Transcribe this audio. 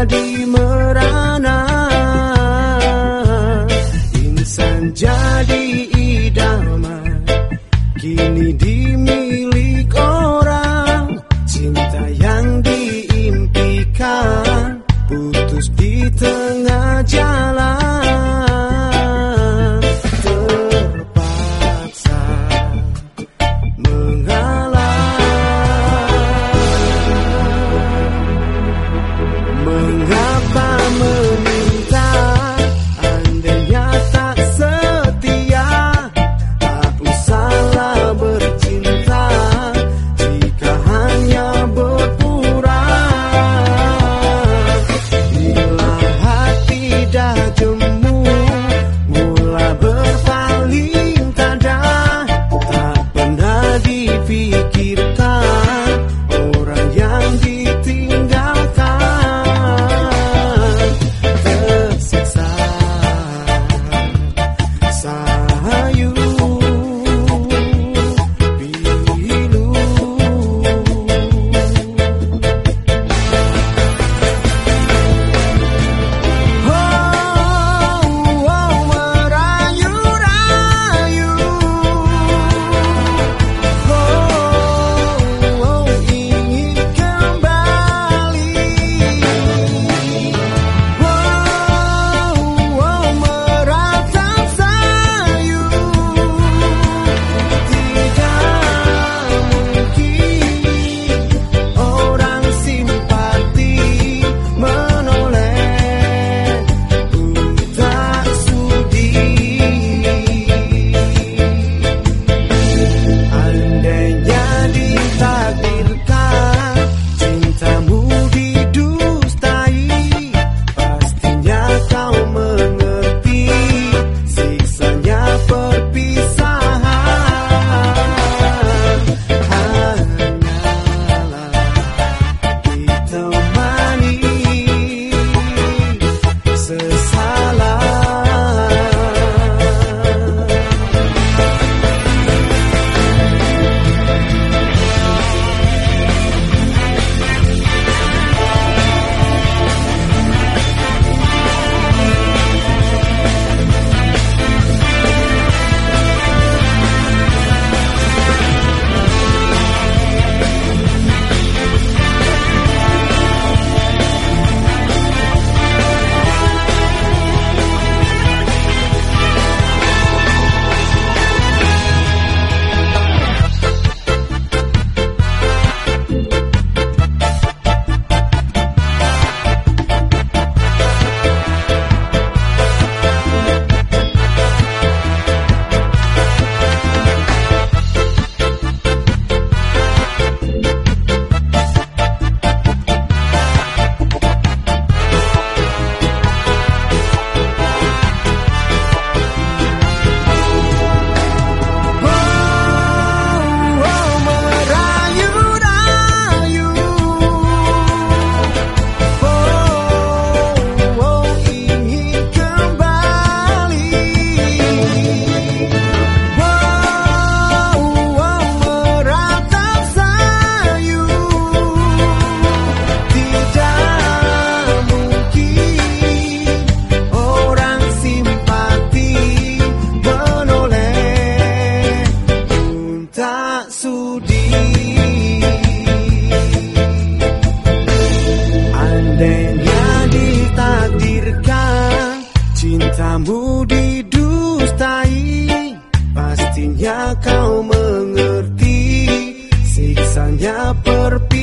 jadi merana. Insan jadi idaman Kini dimilik orang. Cinta yang diimpikan Putus di are you? Cintamu didustai Pastinya kau mengerti Siksanya perpisahan.